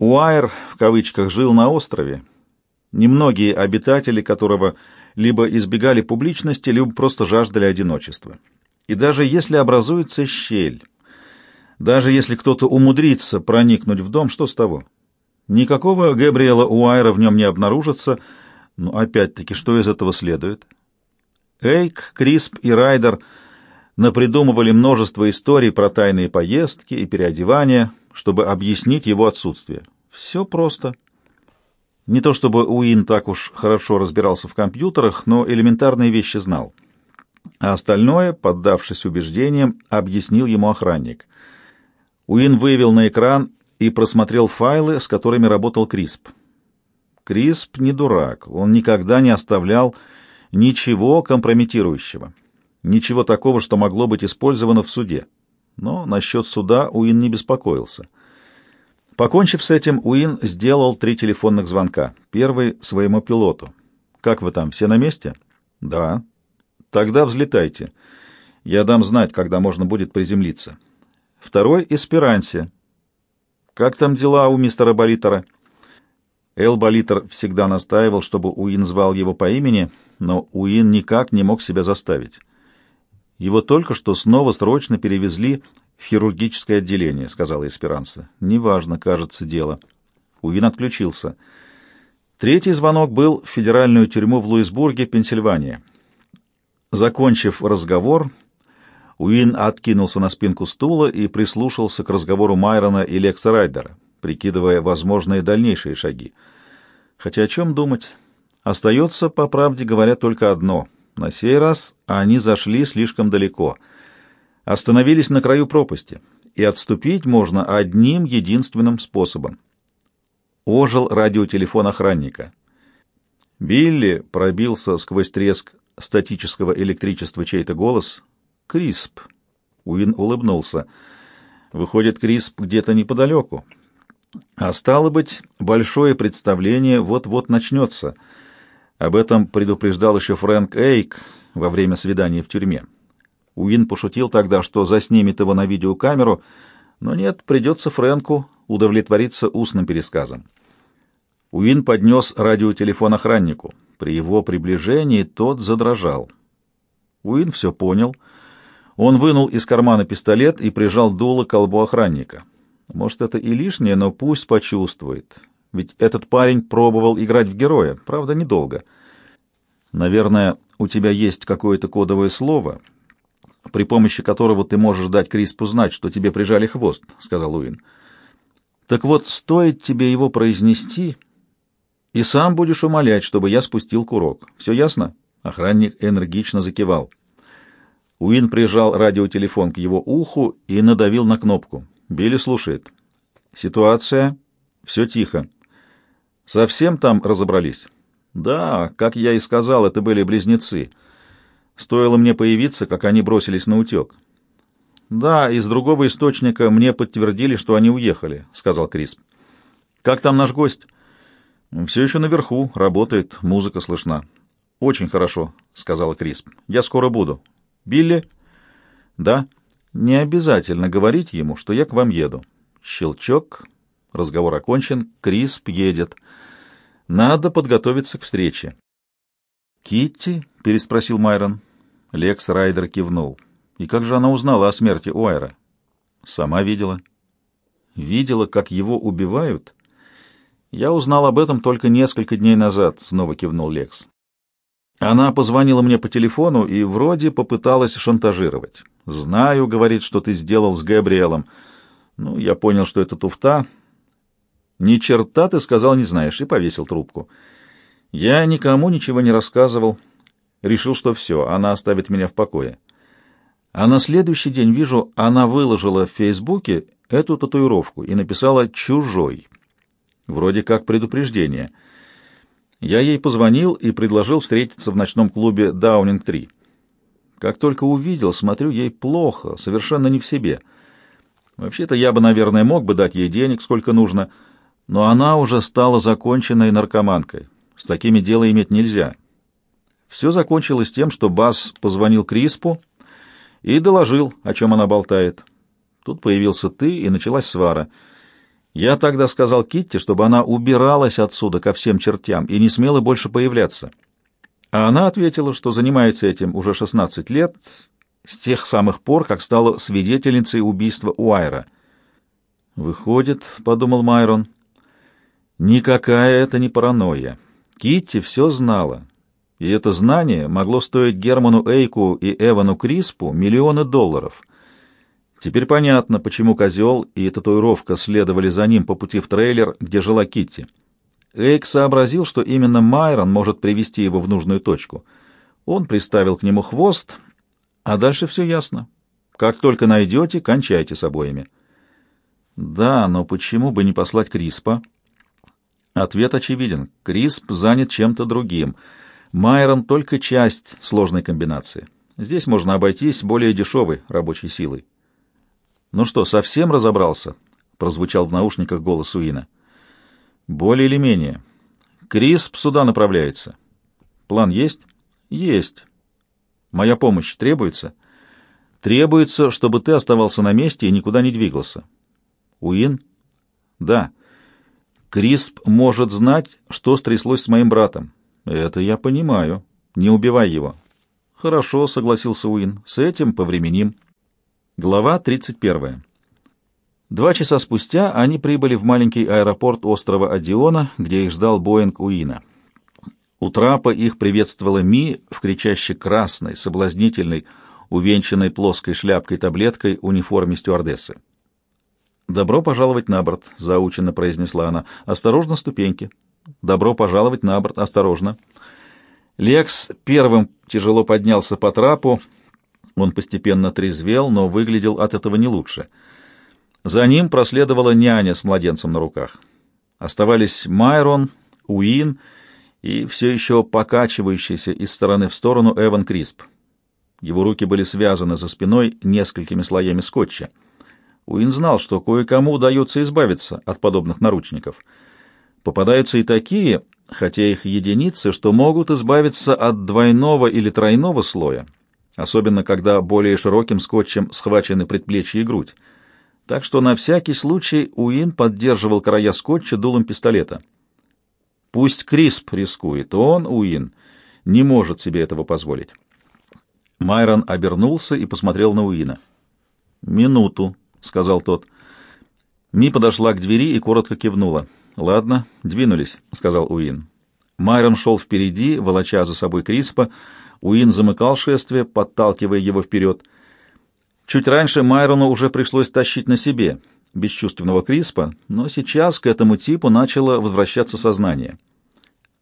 Уайр, в кавычках, жил на острове. Немногие обитатели которого либо избегали публичности, либо просто жаждали одиночества. И даже если образуется щель, даже если кто-то умудрится проникнуть в дом, что с того? Никакого Габриэла Уайра в нем не обнаружится, но опять-таки, что из этого следует? Эйк, Крисп и Райдер напридумывали множество историй про тайные поездки и переодевания, чтобы объяснить его отсутствие. Все просто. Не то чтобы Уин так уж хорошо разбирался в компьютерах, но элементарные вещи знал. А остальное, поддавшись убеждениям, объяснил ему охранник. Уин вывел на экран и просмотрел файлы, с которыми работал Крисп. Крисп не дурак, он никогда не оставлял ничего компрометирующего, ничего такого, что могло быть использовано в суде. Но насчет суда Уин не беспокоился — Покончив с этим, Уин сделал три телефонных звонка. Первый — своему пилоту. «Как вы там, все на месте?» «Да». «Тогда взлетайте. Я дам знать, когда можно будет приземлиться». Второй — Эсперансе. «Как там дела у мистера Болитера?» Эл Болитер всегда настаивал, чтобы Уин звал его по имени, но Уин никак не мог себя заставить. Его только что снова срочно перевезли в хирургическое отделение», — сказала Эсперанса. «Неважно, кажется, дело». Уин отключился. Третий звонок был в федеральную тюрьму в Луисбурге, Пенсильвания. Закончив разговор, Уин откинулся на спинку стула и прислушался к разговору Майрона и Лекса Райдера, прикидывая возможные дальнейшие шаги. Хотя о чем думать? Остается, по правде говоря, только одно. На сей раз они зашли слишком далеко — остановились на краю пропасти, и отступить можно одним единственным способом. Ожил радиотелефон охранника. Билли пробился сквозь треск статического электричества чей-то голос. «Крисп!» Уин улыбнулся. «Выходит, Крисп где-то неподалеку. А стало быть, большое представление вот-вот начнется. Об этом предупреждал еще Фрэнк Эйк во время свидания в тюрьме. Уин пошутил тогда, что заснимет его на видеокамеру, но нет, придется Фрэнку удовлетвориться устным пересказом. Уин поднес радиотелефон охраннику. При его приближении тот задрожал. Уин все понял. Он вынул из кармана пистолет и прижал дуло к колбу охранника. Может, это и лишнее, но пусть почувствует. Ведь этот парень пробовал играть в героя, правда, недолго. Наверное, у тебя есть какое-то кодовое слово, при помощи которого ты можешь дать Криспу знать, что тебе прижали хвост», — сказал Уин. «Так вот, стоит тебе его произнести, и сам будешь умолять, чтобы я спустил курок. Все ясно?» Охранник энергично закивал. Уин прижал радиотелефон к его уху и надавил на кнопку. Билли слушает. «Ситуация. Все тихо. Совсем там разобрались?» «Да, как я и сказал, это были близнецы». Стоило мне появиться, как они бросились на утек. «Да, из другого источника мне подтвердили, что они уехали», — сказал Крисп. «Как там наш гость?» «Все еще наверху, работает, музыка слышна». «Очень хорошо», — сказала Крисп. «Я скоро буду». «Билли?» «Да». «Не обязательно говорить ему, что я к вам еду». Щелчок. Разговор окончен. Крисп едет. Надо подготовиться к встрече. «Китти?» — переспросил Майрон. Лекс Райдер кивнул. И как же она узнала о смерти Уайра? Сама видела. Видела, как его убивают? Я узнал об этом только несколько дней назад, снова кивнул Лекс. Она позвонила мне по телефону и вроде попыталась шантажировать. «Знаю», — говорит, — «что ты сделал с Габриэлом». Ну, я понял, что это туфта. «Ни черта ты сказал не знаешь» и повесил трубку. Я никому ничего не рассказывал. Решил, что все, она оставит меня в покое. А на следующий день вижу, она выложила в Фейсбуке эту татуировку и написала «чужой». Вроде как предупреждение. Я ей позвонил и предложил встретиться в ночном клубе «Даунинг-3». Как только увидел, смотрю, ей плохо, совершенно не в себе. Вообще-то я бы, наверное, мог бы дать ей денег, сколько нужно, но она уже стала законченной наркоманкой. С такими дело иметь нельзя. Все закончилось тем, что Бас позвонил Криспу и доложил, о чем она болтает. Тут появился ты, и началась свара. Я тогда сказал Китти, чтобы она убиралась отсюда ко всем чертям и не смела больше появляться. А она ответила, что занимается этим уже 16 лет, с тех самых пор, как стала свидетельницей убийства Уайра. «Выходит, — подумал Майрон, — никакая это не паранойя. Китти все знала, и это знание могло стоить Герману Эйку и Эвану Криспу миллионы долларов. Теперь понятно, почему козел и татуировка следовали за ним по пути в трейлер, где жила Китти. Эйк сообразил, что именно Майрон может привести его в нужную точку. Он приставил к нему хвост, а дальше все ясно. Как только найдете, кончайте с обоими. Да, но почему бы не послать Криспа? Ответ очевиден. Крисп занят чем-то другим. Майрон только часть сложной комбинации. Здесь можно обойтись более дешевой рабочей силой. «Ну что, совсем разобрался?» — прозвучал в наушниках голос Уина. Более или менее. Крисп сюда направляется. План есть? Есть. Моя помощь требуется? Требуется, чтобы ты оставался на месте и никуда не двигался. Уин? Да. Крисп может знать, что стряслось с моим братом. Это я понимаю. Не убивай его. Хорошо, согласился Уин. С этим повременим. Глава 31. Два часа спустя они прибыли в маленький аэропорт острова Одиона, где их ждал Боинг Уина. У трапа их приветствовала Ми в кричащей красной, соблазнительной, увенчанной плоской шляпкой-таблеткой униформе стюардессы. «Добро пожаловать на борт», — заученно произнесла она. «Осторожно, ступеньки». «Добро пожаловать на борт, осторожно». Лекс первым тяжело поднялся по трапу. Он постепенно трезвел, но выглядел от этого не лучше — за ним проследовала няня с младенцем на руках. Оставались Майрон, Уин и все еще покачивающийся из стороны в сторону Эван Крисп. Его руки были связаны за спиной несколькими слоями скотча. Уин знал, что кое-кому удается избавиться от подобных наручников. Попадаются и такие, хотя их единицы, что могут избавиться от двойного или тройного слоя, особенно когда более широким скотчем схвачены предплечья и грудь так что на всякий случай Уин поддерживал края скотча дулом пистолета. Пусть Крисп рискует, он, Уин, не может себе этого позволить. Майрон обернулся и посмотрел на Уина. «Минуту», — сказал тот. Ми подошла к двери и коротко кивнула. «Ладно, двинулись», — сказал Уин. Майрон шел впереди, волоча за собой Криспа. Уин замыкал шествие, подталкивая его вперед — Чуть раньше Майрону уже пришлось тащить на себе бесчувственного Криспа, но сейчас к этому типу начало возвращаться сознание —